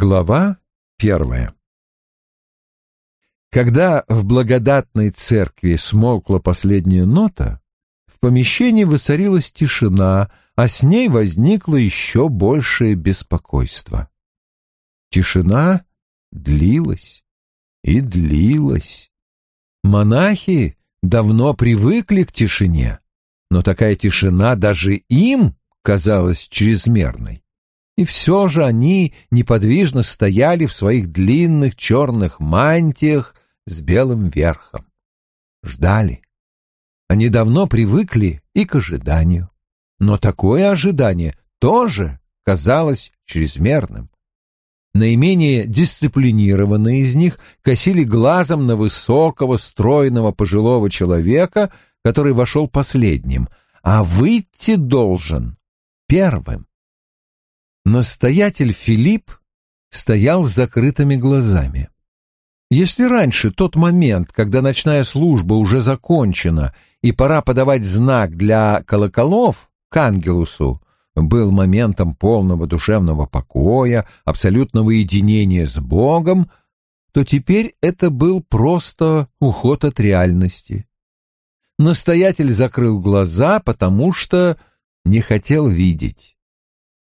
Глава первая Когда в благодатной церкви смолкла последняя нота, в помещении воцарилась тишина, а с ней возникло еще большее беспокойство. Тишина длилась и длилась. Монахи давно привыкли к тишине, но такая тишина даже им казалась чрезмерной. И все же они неподвижно стояли в своих длинных черных мантиях с белым верхом. Ждали. Они давно привыкли и к ожиданию. Но такое ожидание тоже казалось чрезмерным. Наименее дисциплинированные из них косили глазом на высокого, стройного пожилого человека, который вошел последним, а выйти должен первым. Настоятель Филипп стоял с закрытыми глазами. Если раньше тот момент, когда ночная служба уже закончена и пора подавать знак для колоколов к ангелусу, был моментом полного душевного покоя, абсолютного единения с Богом, то теперь это был просто уход от реальности. Настоятель закрыл глаза, потому что не хотел видеть.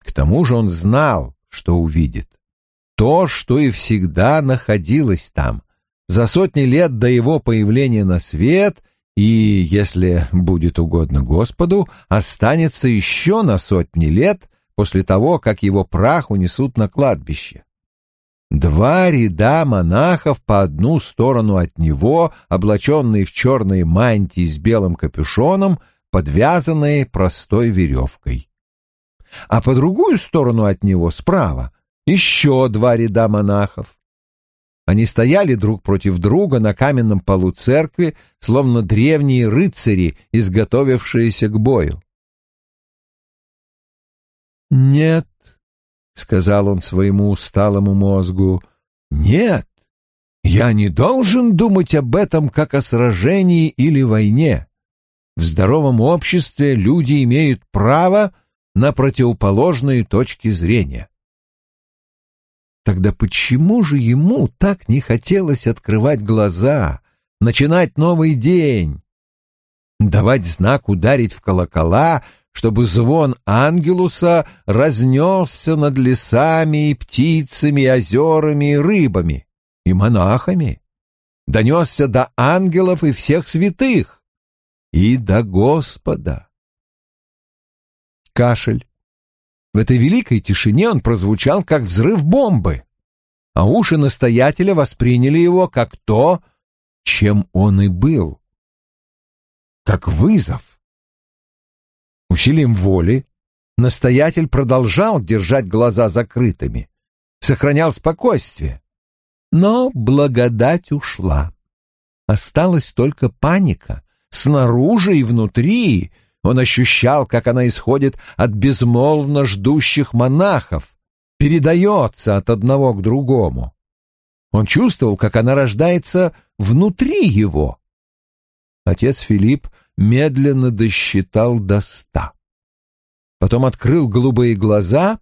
К тому же он знал, что увидит. То, что и всегда находилось там, за сотни лет до его появления на свет и, если будет угодно Господу, останется еще на сотни лет после того, как его прах унесут на кладбище. Два ряда монахов по одну сторону от него, облаченные в черные мантии с белым капюшоном, подвязанные простой веревкой а по другую сторону от него, справа, еще два ряда монахов. Они стояли друг против друга на каменном полу церкви, словно древние рыцари, изготовившиеся к бою. «Нет», — сказал он своему усталому мозгу, — «нет, я не должен думать об этом как о сражении или войне. В здоровом обществе люди имеют право на противоположные точки зрения. Тогда почему же ему так не хотелось открывать глаза, начинать новый день, давать знак ударить в колокола, чтобы звон ангелуса разнесся над лесами и птицами, и озерами и рыбами, и монахами, донесся до ангелов и всех святых, и до Господа кашель. В этой великой тишине он прозвучал, как взрыв бомбы, а уши настоятеля восприняли его как то, чем он и был, как вызов. Усилием воли настоятель продолжал держать глаза закрытыми, сохранял спокойствие, но благодать ушла. Осталась только паника снаружи и внутри, он ощущал, как она исходит от безмолвно ждущих монахов, передается от одного к другому. Он чувствовал, как она рождается внутри его. Отец Филипп медленно досчитал до ста. Потом открыл голубые глаза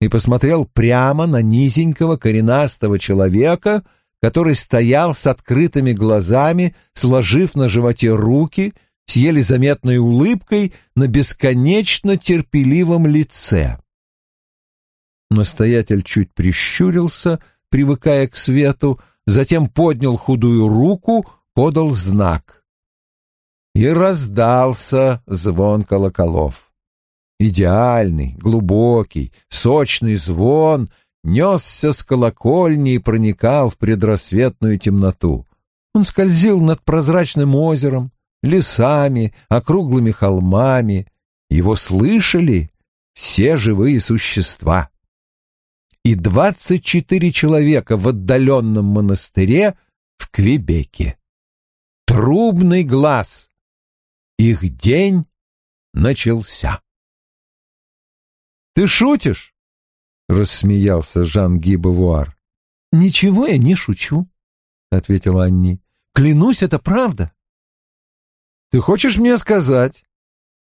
и посмотрел прямо на низенького коренастого человека, который стоял с открытыми глазами, сложив на животе руки — с еле заметной улыбкой на бесконечно терпеливом лице. Настоятель чуть прищурился, привыкая к свету, затем поднял худую руку, подал знак. И раздался звон колоколов. Идеальный, глубокий, сочный звон несся с колокольни и проникал в предрассветную темноту. Он скользил над прозрачным озером, лесами, округлыми холмами. Его слышали все живые существа. И двадцать четыре человека в отдаленном монастыре в Квебеке. Трубный глаз. Их день начался. «Ты шутишь?» — рассмеялся Жан Гибовуар. «Ничего я не шучу», — ответила Анни. «Клянусь, это правда. Ты хочешь мне сказать?»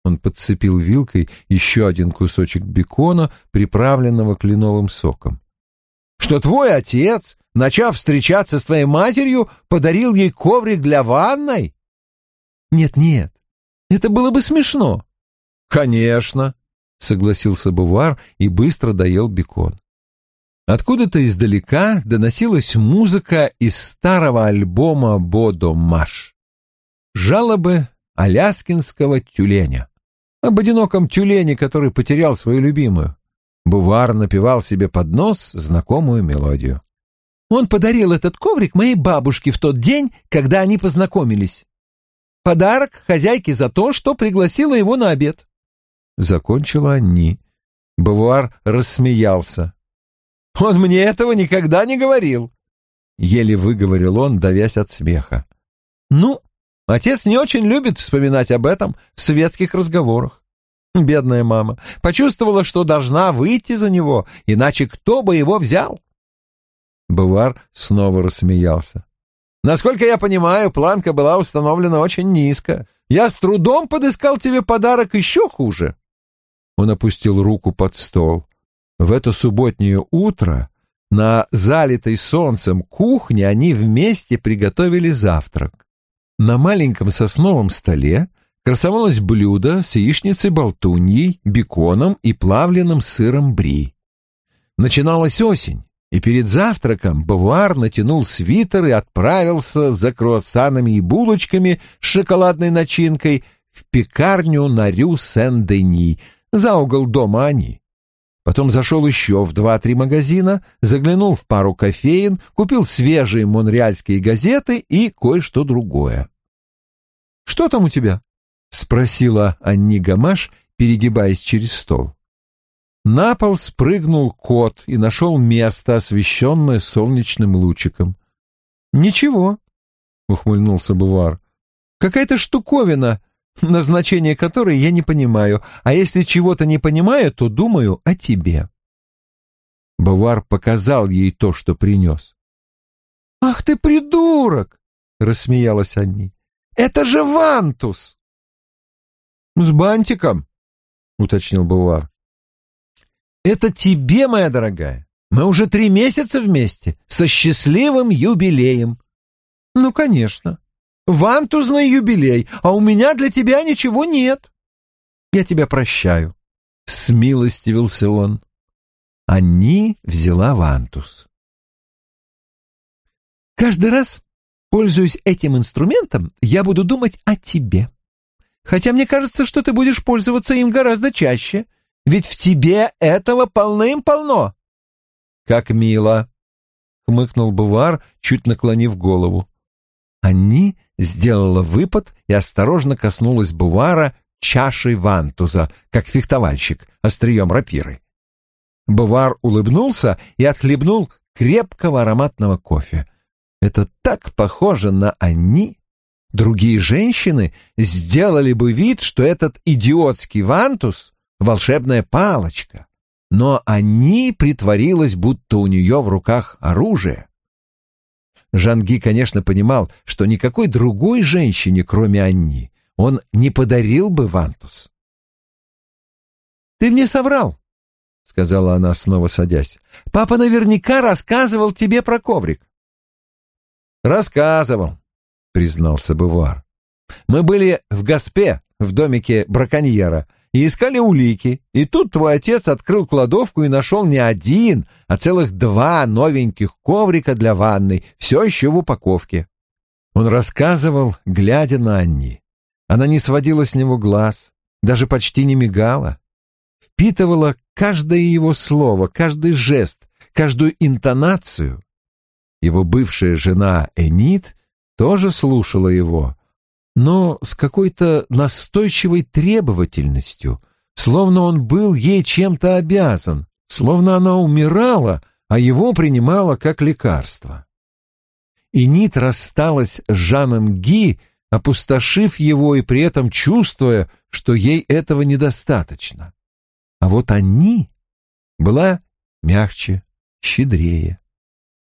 Он подцепил вилкой еще один кусочек бекона, приправленного кленовым соком. что твой отец, начав встречаться с твоей матерью, подарил ей коврик для ванной? Нет-нет, это было бы смешно. Конечно, согласился Бувар и быстро доел бекон. Откуда-то издалека доносилась музыка из старого альбома «Бодо Маш». Жалобы аляскинского тюленя. Об одиноком тюлене, который потерял свою любимую. Бувар напевал себе под нос знакомую мелодию. Он подарил этот коврик моей бабушке в тот день, когда они познакомились. Подарок хозяйке за то, что пригласила его на обед. Закончила Анни. Бавуар рассмеялся. «Он мне этого никогда не говорил!» Еле выговорил он, давясь от смеха. «Ну, отец не очень любит вспоминать об этом в светских разговорах. Бедная мама почувствовала, что должна выйти за него, иначе кто бы его взял?» Бавуар снова рассмеялся. «Насколько я понимаю, планка была установлена очень низко. Я с трудом подыскал тебе подарок еще хуже. Он опустил руку под стол. В это субботнее утро на залитой солнцем кухне они вместе приготовили завтрак. На маленьком сосновом столе красовалось блюдо с яичницей-болтуньей, беконом и плавленным сыром бри. Начиналась осень, и перед завтраком Бавуар натянул свитер и отправился за круассанами и булочками с шоколадной начинкой в пекарню на Рю Сен-Дени, за угол дома они. Потом зашел еще в два-три магазина, заглянул в пару кофеин, купил свежие монреальские газеты и кое-что другое. «Что там у тебя?» — спросила Анни Гамаш, перегибаясь через стол. На пол спрыгнул кот и нашел место, освещенное солнечным лучиком. «Ничего», — ухмыльнулся Бувар. «Какая-то штуковина назначение которой я не понимаю, а если чего-то не понимаю, то думаю о тебе». Бавар показал ей то, что принес. «Ах ты придурок!» — рассмеялась Анни. «Это же Вантус!» «С бантиком», — уточнил Бавар. «Это тебе, моя дорогая. Мы уже три месяца вместе, со счастливым юбилеем». «Ну, конечно. Вантузный юбилей, а у меня для тебя ничего нет. Я тебя прощаю. Смилостивился он. Анни взяла вантус. Каждый раз, пользуясь этим инструментом, я буду думать о тебе. Хотя мне кажется, что ты будешь пользоваться им гораздо чаще, ведь в тебе этого полным-полно. Как мило, хмыкнул Бувар, чуть наклонив голову. Анни сделала выпад и осторожно коснулась Бувара чашей вантуза, как фехтовальщик, острием рапиры. Бувар улыбнулся и отхлебнул крепкого ароматного кофе. Это так похоже на Анни. Другие женщины сделали бы вид, что этот идиотский вантус — волшебная палочка. Но Анни притворилась, будто у нее в руках оружие. Жанги, конечно, понимал, что никакой другой женщине, кроме Анни, он не подарил бы Вантус. «Ты мне соврал», — сказала она, снова садясь. «Папа наверняка рассказывал тебе про коврик». «Рассказывал», — признался Бувар. «Мы были в Гаспе, в домике браконьера, и искали улики, и тут твой отец открыл кладовку и нашел не один, а целых два новеньких коврика для ванной, все еще в упаковке. Он рассказывал, глядя на Анни. Она не сводила с него глаз, даже почти не мигала. Впитывала каждое его слово, каждый жест, каждую интонацию. Его бывшая жена Энит тоже слушала его, но с какой-то настойчивой требовательностью, словно он был ей чем-то обязан, словно она умирала, а его принимала как лекарство. И Нит рассталась с Жаном Ги, опустошив его и при этом чувствуя, что ей этого недостаточно. А вот они была мягче, щедрее.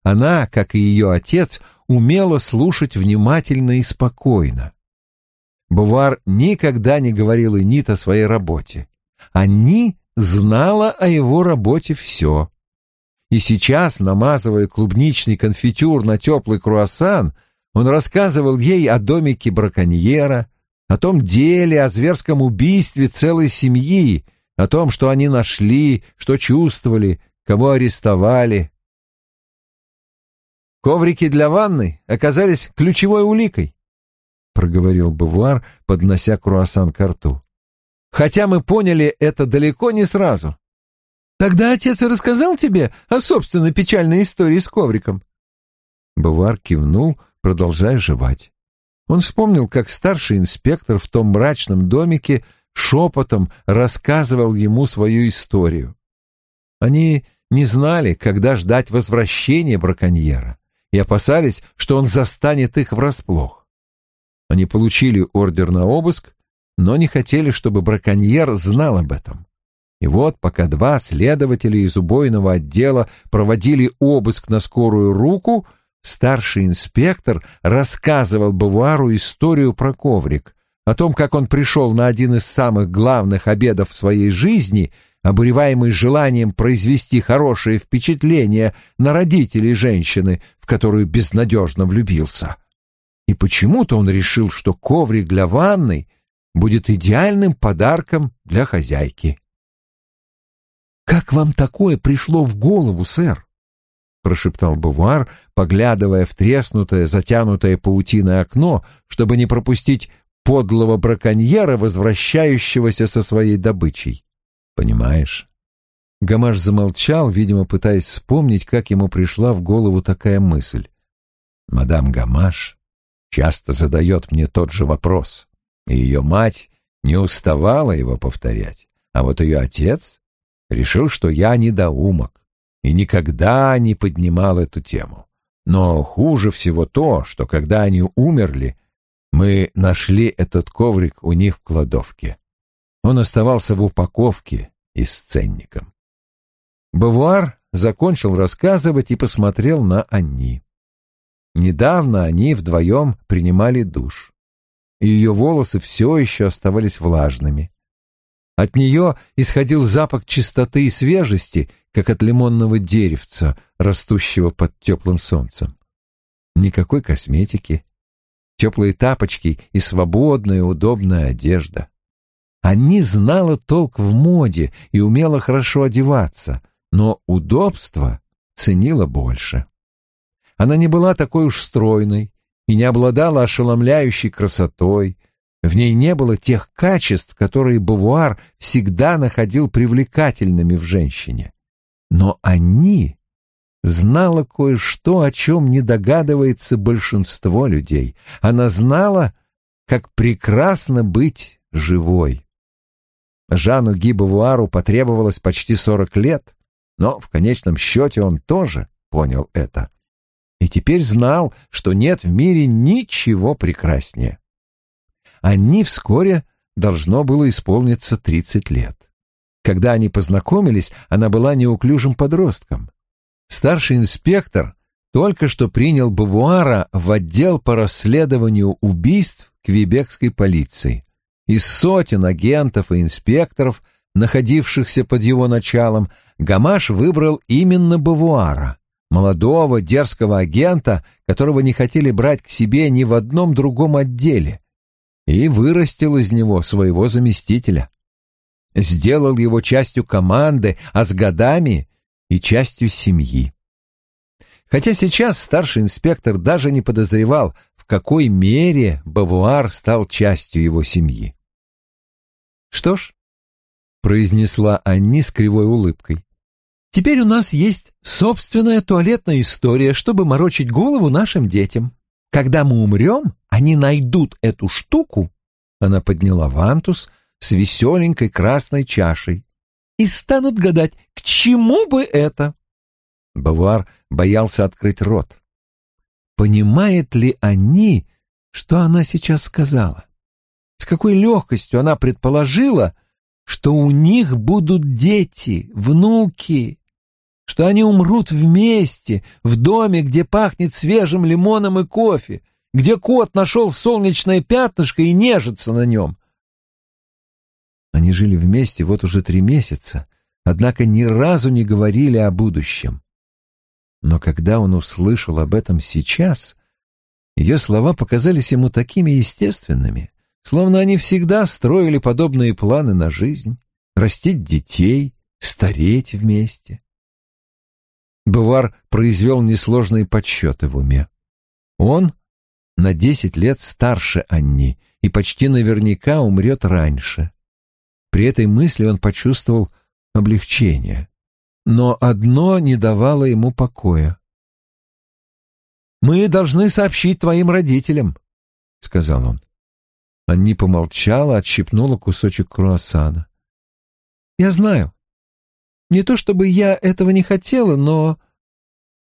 Она, как и ее отец, умела слушать внимательно и спокойно. Бувар никогда не говорил и Нит о своей работе. Они знала о его работе все. и сейчас, намазывая клубничный конфитюр на теплый круассан, он рассказывал ей о домике браконьера, о том деле, о зверском убийстве целой семьи, о том, что они нашли, что чувствовали, кого арестовали. «Коврики для ванны оказались ключевой уликой», — проговорил Бувар, поднося круассан к рту. «Хотя мы поняли это далеко не сразу. Тогда отец рассказал тебе о собственной печальной истории с ковриком. Бувар кивнул, продолжая жевать. Он вспомнил, как старший инспектор в том мрачном домике шепотом рассказывал ему свою историю. Они не знали, когда ждать возвращения браконьера, и опасались, что он застанет их врасплох. Они получили ордер на обыск, но не хотели, чтобы браконьер знал об этом. И вот, пока два следователя из убойного отдела проводили обыск на скорую руку, старший инспектор рассказывал Бавуару историю про коврик, о том, как он пришел на один из самых главных обедов в своей жизни, обуреваемый желанием произвести хорошее впечатление на родителей женщины, в которую безнадежно влюбился. И почему-то он решил, что коврик для ванной будет идеальным подарком для хозяйки. «Как вам такое пришло в голову, сэр?» — прошептал Бувар, поглядывая в треснутое, затянутое паутиной окно, чтобы не пропустить подлого браконьера, возвращающегося со своей добычей. «Понимаешь?» Гамаш замолчал, видимо, пытаясь вспомнить, как ему пришла в голову такая мысль. «Мадам Гамаш часто задает мне тот же вопрос, и ее мать не уставала его повторять, а вот ее отец решил, что я недоумок и никогда не поднимал эту тему. Но хуже всего то, что когда они умерли, мы нашли этот коврик у них в кладовке. Он оставался в упаковке и с ценником. Бавуар закончил рассказывать и посмотрел на Анни. Недавно они вдвоем принимали душ, и ее волосы все еще оставались влажными. От нее исходил запах чистоты и свежести, как от лимонного деревца, растущего под теплым солнцем. Никакой косметики, теплые тапочки и свободная удобная одежда. Они знала толк в моде и умела хорошо одеваться, но удобство ценила больше. Она не была такой уж стройной и не обладала ошеломляющей красотой, в ней не было тех качеств, которые Бавуар всегда находил привлекательными в женщине. Но они знала кое-что, о чем не догадывается большинство людей. Она знала, как прекрасно быть живой. Жану Ги Бавуару потребовалось почти сорок лет, но в конечном счете он тоже понял это. И теперь знал, что нет в мире ничего прекраснее. Анни вскоре должно было исполниться тридцать лет. Когда они познакомились, она была неуклюжим подростком. Старший инспектор только что принял Бавуара в отдел по расследованию убийств квебекской полиции. Из сотен агентов и инспекторов, находившихся под его началом, Гамаш выбрал именно Бавуара, молодого дерзкого агента, которого не хотели брать к себе ни в одном другом отделе, и вырастил из него своего заместителя. Сделал его частью команды, а с годами и частью семьи. Хотя сейчас старший инспектор даже не подозревал, в какой мере Бавуар стал частью его семьи. «Что ж», — произнесла Анни с кривой улыбкой, — «теперь у нас есть собственная туалетная история, чтобы морочить голову нашим детям». Когда мы умрем, они найдут эту штуку, она подняла вантус с веселенькой красной чашей, и станут гадать, к чему бы это. Бавуар боялся открыть рот. Понимает ли они, что она сейчас сказала? С какой легкостью она предположила, что у них будут дети, внуки, что они умрут вместе, в доме, где пахнет свежим лимоном и кофе, где кот нашел солнечное пятнышко и нежится на нем. Они жили вместе вот уже три месяца, однако ни разу не говорили о будущем. Но когда он услышал об этом сейчас, ее слова показались ему такими естественными, словно они всегда строили подобные планы на жизнь, растить детей, стареть вместе. Бувар произвел несложные подсчеты в уме. Он на десять лет старше Анни и почти наверняка умрет раньше. При этой мысли он почувствовал облегчение. Но одно не давало ему покоя. «Мы должны сообщить твоим родителям», — сказал он. Анни помолчала, отщипнула кусочек круассана. «Я знаю. Не то чтобы я этого не хотела, но...»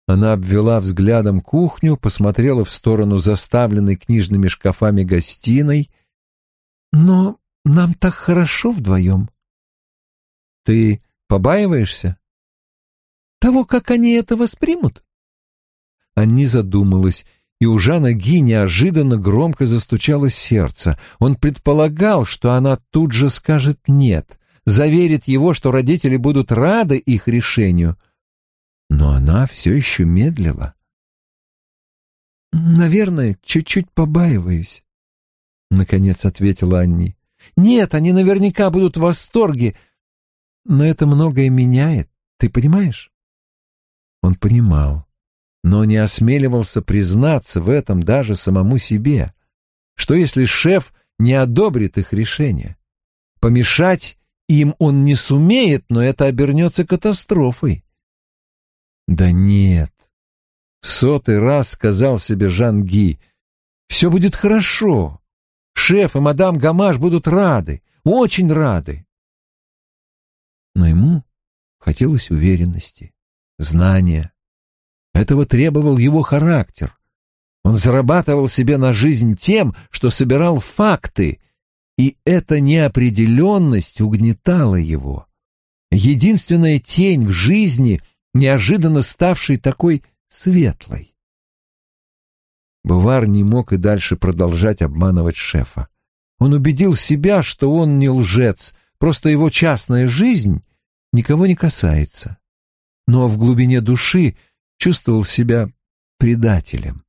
Она обвела взглядом кухню, посмотрела в сторону заставленной книжными шкафами гостиной. «Но нам так хорошо вдвоем». «Ты побаиваешься?» «Того, как они это воспримут?» Анни задумалась, и у Жана Ги неожиданно громко застучало сердце. Он предполагал, что она тут же скажет «нет», заверит его, что родители будут рады их решению. Но она все еще медлила. «Наверное, чуть-чуть побаиваюсь», — наконец ответила Анни. «Нет, они наверняка будут в восторге, но это многое меняет, ты понимаешь?» Он понимал но не осмеливался признаться в этом даже самому себе. Что если шеф не одобрит их решение? Помешать им он не сумеет, но это обернется катастрофой. Да нет. В сотый раз сказал себе Жан Ги. Все будет хорошо. Шеф и мадам Гамаш будут рады, очень рады. Но ему хотелось уверенности, знания, этого требовал его характер. Он зарабатывал себе на жизнь тем, что собирал факты, и эта неопределенность угнетала его. Единственная тень в жизни, неожиданно ставшей такой светлой. Бувар не мог и дальше продолжать обманывать шефа. Он убедил себя, что он не лжец, просто его частная жизнь никого не касается. Но в глубине души чувствовал себя предателем.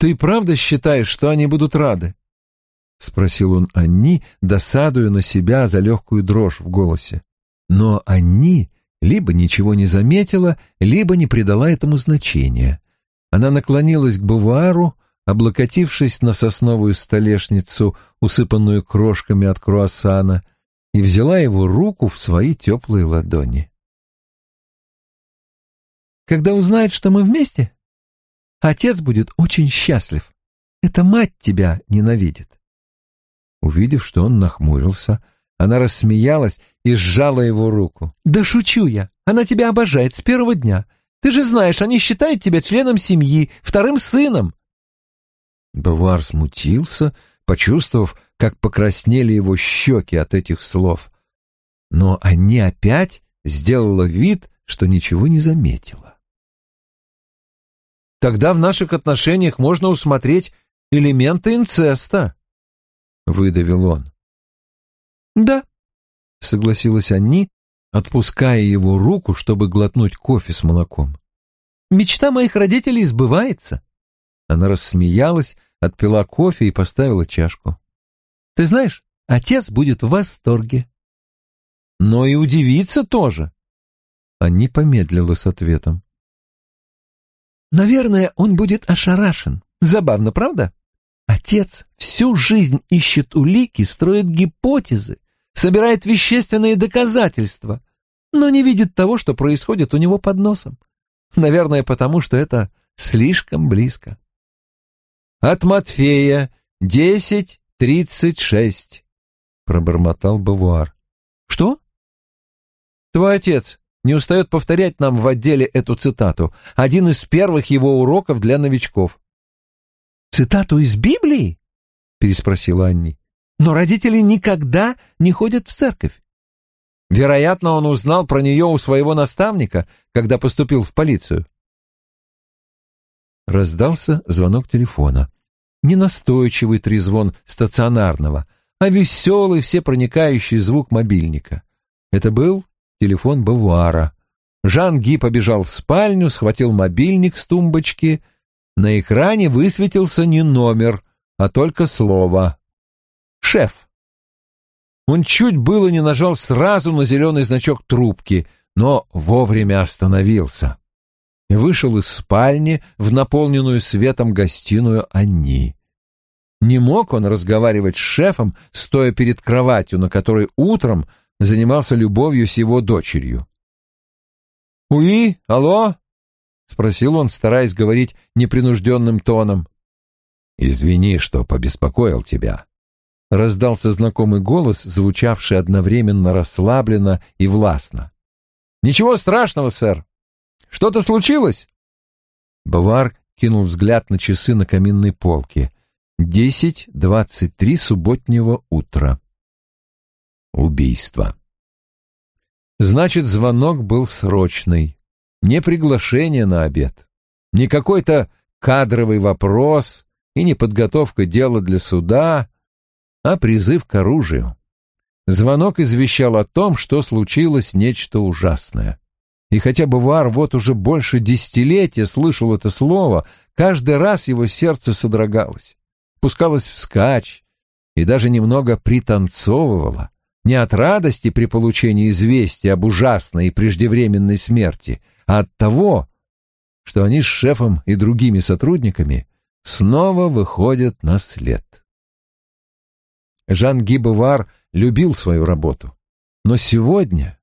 «Ты правда считаешь, что они будут рады?» — спросил он Анни, досадуя на себя за легкую дрожь в голосе. Но Анни либо ничего не заметила, либо не придала этому значения. Она наклонилась к бувару, облокотившись на сосновую столешницу, усыпанную крошками от круассана, и взяла его руку в свои теплые ладони когда узнает, что мы вместе? Отец будет очень счастлив. Эта мать тебя ненавидит. Увидев, что он нахмурился, она рассмеялась и сжала его руку. «Да шучу я. Она тебя обожает с первого дня. Ты же знаешь, они считают тебя членом семьи, вторым сыном». Бавар смутился, почувствовав, как покраснели его щеки от этих слов. Но они опять сделала вид, что ничего не заметила. Тогда в наших отношениях можно усмотреть элементы инцеста, — выдавил он. Да, — согласилась Анни, отпуская его руку, чтобы глотнуть кофе с молоком. Мечта моих родителей сбывается. Она рассмеялась, отпила кофе и поставила чашку. Ты знаешь, отец будет в восторге. Но и удивиться тоже. Анни помедлила с ответом. Наверное, он будет ошарашен. Забавно, правда? Отец всю жизнь ищет улики, строит гипотезы, собирает вещественные доказательства, но не видит того, что происходит у него под носом. Наверное, потому что это слишком близко. От Матфея десять тридцать шесть, пробормотал Бавуар. Что? Твой отец не устает повторять нам в отделе эту цитату, один из первых его уроков для новичков. «Цитату из Библии?» — переспросила Анни. «Но родители никогда не ходят в церковь». Вероятно, он узнал про нее у своего наставника, когда поступил в полицию. Раздался звонок телефона. Не настойчивый трезвон стационарного, а веселый всепроникающий звук мобильника. Это был телефон Бавуара. Жан-Ги побежал в спальню, схватил мобильник с тумбочки. На экране высветился не номер, а только слово «Шеф». Он чуть было не нажал сразу на зеленый значок трубки, но вовремя остановился. Вышел из спальни в наполненную светом гостиную Анни. Не мог он разговаривать с шефом, стоя перед кроватью, на которой утром занимался любовью с его дочерью. «Уи, алло?» — спросил он, стараясь говорить непринужденным тоном. «Извини, что побеспокоил тебя», — раздался знакомый голос, звучавший одновременно расслабленно и властно. «Ничего страшного, сэр. Что-то случилось?» Бавар кинул взгляд на часы на каминной полке. Десять двадцать три субботнего утра. Убийство. Значит, звонок был срочный. Не приглашение на обед, не какой-то кадровый вопрос и не подготовка дела для суда, а призыв к оружию. Звонок извещал о том, что случилось нечто ужасное. И хотя Бавуар вот уже больше десятилетия слышал это слово, каждый раз его сердце содрогалось пускалась вскачь и даже немного пританцовывала, не от радости при получении известия об ужасной и преждевременной смерти, а от того, что они с шефом и другими сотрудниками снова выходят на след. Жан Гибовар любил свою работу, но сегодня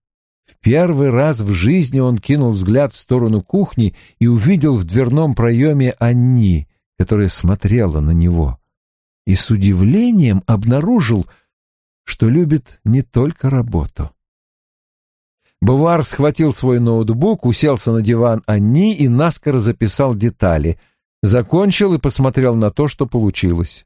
в первый раз в жизни он кинул взгляд в сторону кухни и увидел в дверном проеме Анни, которая смотрела на него и с удивлением обнаружил, что любит не только работу. Бувар схватил свой ноутбук, уселся на диван Анни и наскоро записал детали. Закончил и посмотрел на то, что получилось.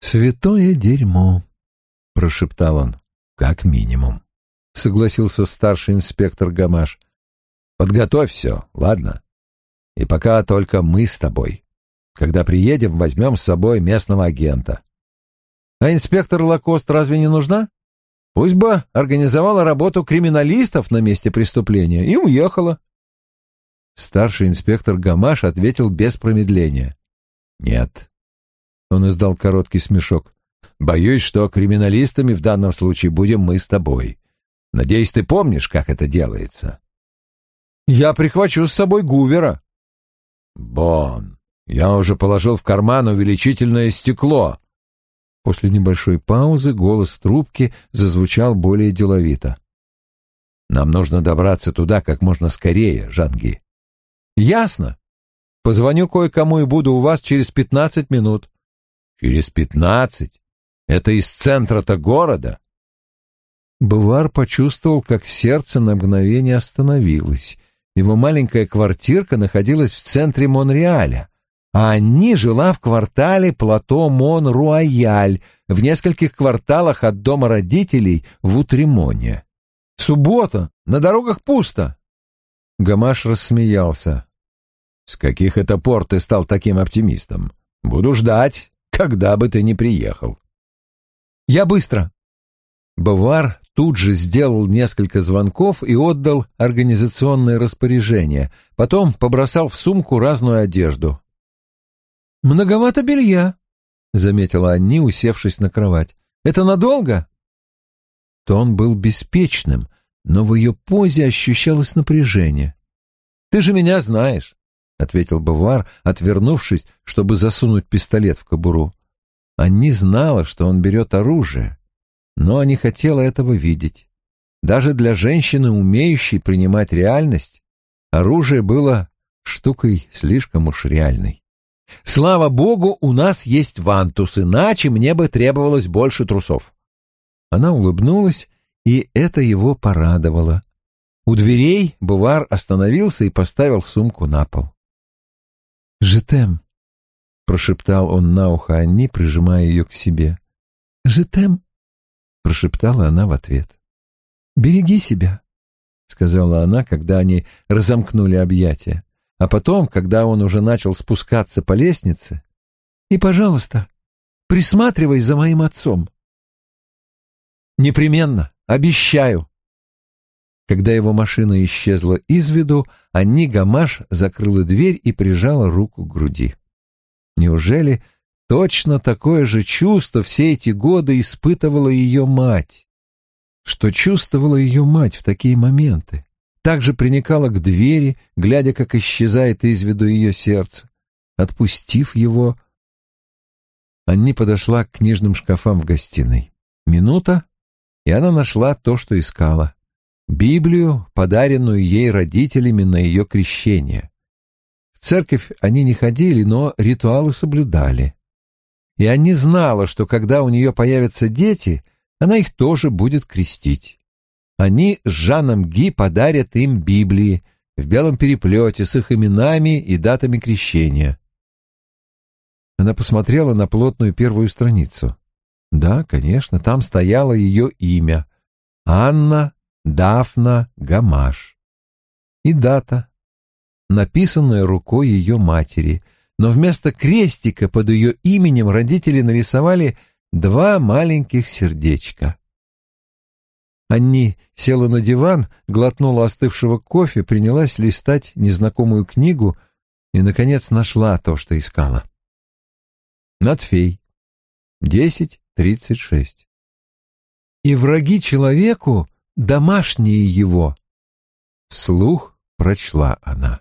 «Святое дерьмо», — прошептал он. «Как минимум», — согласился старший инспектор Гамаш. «Подготовь все, ладно? И пока только мы с тобой. Когда приедем, возьмем с собой местного агента. А инспектор Лакост разве не нужна? Пусть бы организовала работу криминалистов на месте преступления и уехала. Старший инспектор Гамаш ответил без промедления. «Нет». Он издал короткий смешок. «Боюсь, что криминалистами в данном случае будем мы с тобой. Надеюсь, ты помнишь, как это делается?» «Я прихвачу с собой Гувера». «Бон, я уже положил в карман увеличительное стекло. После небольшой паузы голос в трубке зазвучал более деловито. Нам нужно добраться туда как можно скорее, Жанги. Ясно. Позвоню кое-кому и буду у вас через пятнадцать минут. Через пятнадцать? Это из центра-то города? Бувар почувствовал, как сердце на мгновение остановилось. Его маленькая квартирка находилась в центре Монреаля а Анни жила в квартале плато Мон-Руаяль, в нескольких кварталах от дома родителей в Утремоне. «Суббота, на дорогах пусто!» Гамаш рассмеялся. «С каких это пор ты стал таким оптимистом? Буду ждать, когда бы ты ни приехал». «Я быстро!» Бавар тут же сделал несколько звонков и отдал организационное распоряжение, потом побросал в сумку разную одежду. «Многовато белья», — заметила Анни, усевшись на кровать. «Это надолго?» Тон был беспечным, но в ее позе ощущалось напряжение. «Ты же меня знаешь», — ответил Бавуар, отвернувшись, чтобы засунуть пистолет в кобуру. Анни знала, что он берет оружие, но не хотела этого видеть. Даже для женщины, умеющей принимать реальность, оружие было штукой слишком уж реальной. Слава богу, у нас есть вантус, иначе мне бы требовалось больше трусов. Она улыбнулась, и это его порадовало. У дверей Бувар остановился и поставил сумку на пол. «Жетем», — прошептал он на ухо Анни, прижимая ее к себе. «Жетем», — прошептала она в ответ. «Береги себя», — сказала она, когда они разомкнули объятия а потом, когда он уже начал спускаться по лестнице, «И, пожалуйста, присматривай за моим отцом». «Непременно, обещаю», Когда его машина исчезла из виду, Анни Гамаш закрыла дверь и прижала руку к груди. Неужели точно такое же чувство все эти годы испытывала ее мать? Что чувствовала ее мать в такие моменты? Также приникала к двери, глядя, как исчезает из виду ее сердце. Отпустив его, Анни подошла к книжным шкафам в гостиной. Минута, и она нашла то, что искала. Библию, подаренную ей родителями на ее крещение. В церковь они не ходили, но ритуалы соблюдали. И Анни знала, что когда у нее появятся дети, она их тоже будет крестить. Они с Жаном Ги подарят им Библии в белом переплете с их именами и датами крещения. Она посмотрела на плотную первую страницу. Да, конечно, там стояло ее имя. Анна Дафна Гамаш. И дата, написанная рукой ее матери, но вместо крестика под ее именем родители нарисовали два маленьких сердечка. Анни села на диван, глотнула остывшего кофе, принялась листать незнакомую книгу и, наконец, нашла то, что искала. Тридцать шесть. И враги человеку — домашние его. Вслух прочла она.